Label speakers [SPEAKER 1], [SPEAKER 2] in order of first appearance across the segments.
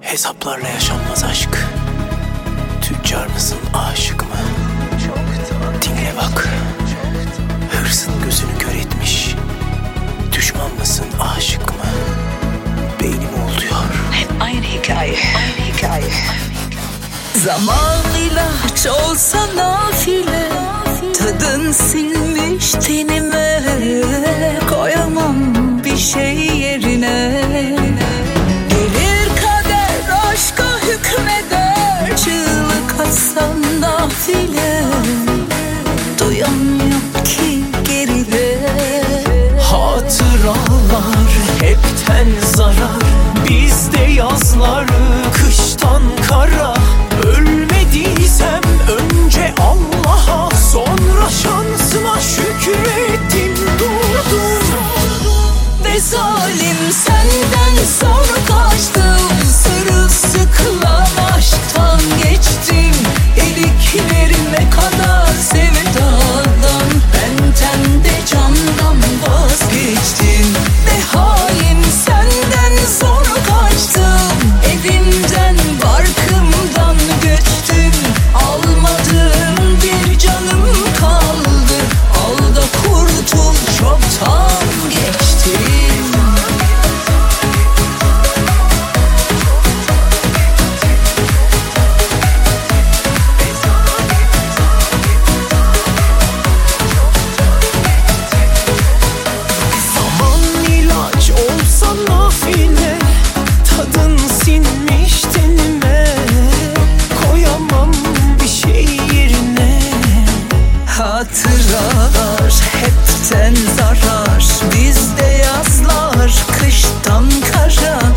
[SPEAKER 1] Hesaplarla yaşanmaz aşk. Tüccar mısın aşık mı? Dinle bak. Hırsın gözünü kör etmiş. Düşman mısın aşık mı? Beynim oluyor.
[SPEAKER 2] Hep aynı hikaye. Aynı hikaye.
[SPEAKER 3] Zaman ilaç olsa nafile Tadın sinmiş tenime
[SPEAKER 1] Bizde yazlar kıştan kara. Ölmediysem önce Allah'a Sonra şansıma şükrettim durdum
[SPEAKER 3] Ve zalim senden sonra kaçtım Sırılsıklam aşktan geçtim. Eliklerime kadar Hatıralar hepten zarar. Bizde yazlar
[SPEAKER 1] kıştan kara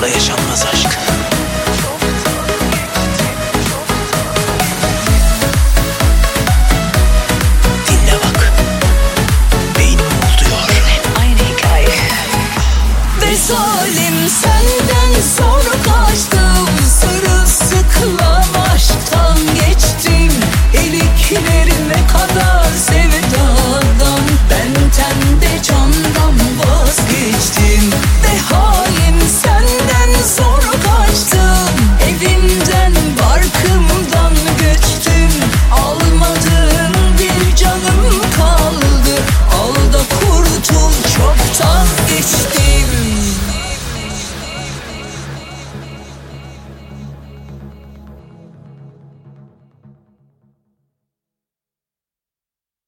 [SPEAKER 1] Bunlarla yaşanmaz aşk. Dinle bak. Beynim oluyor Aynı hikaye.
[SPEAKER 3] Ve zalim senden sonra kaçtım. Sarı sıkılan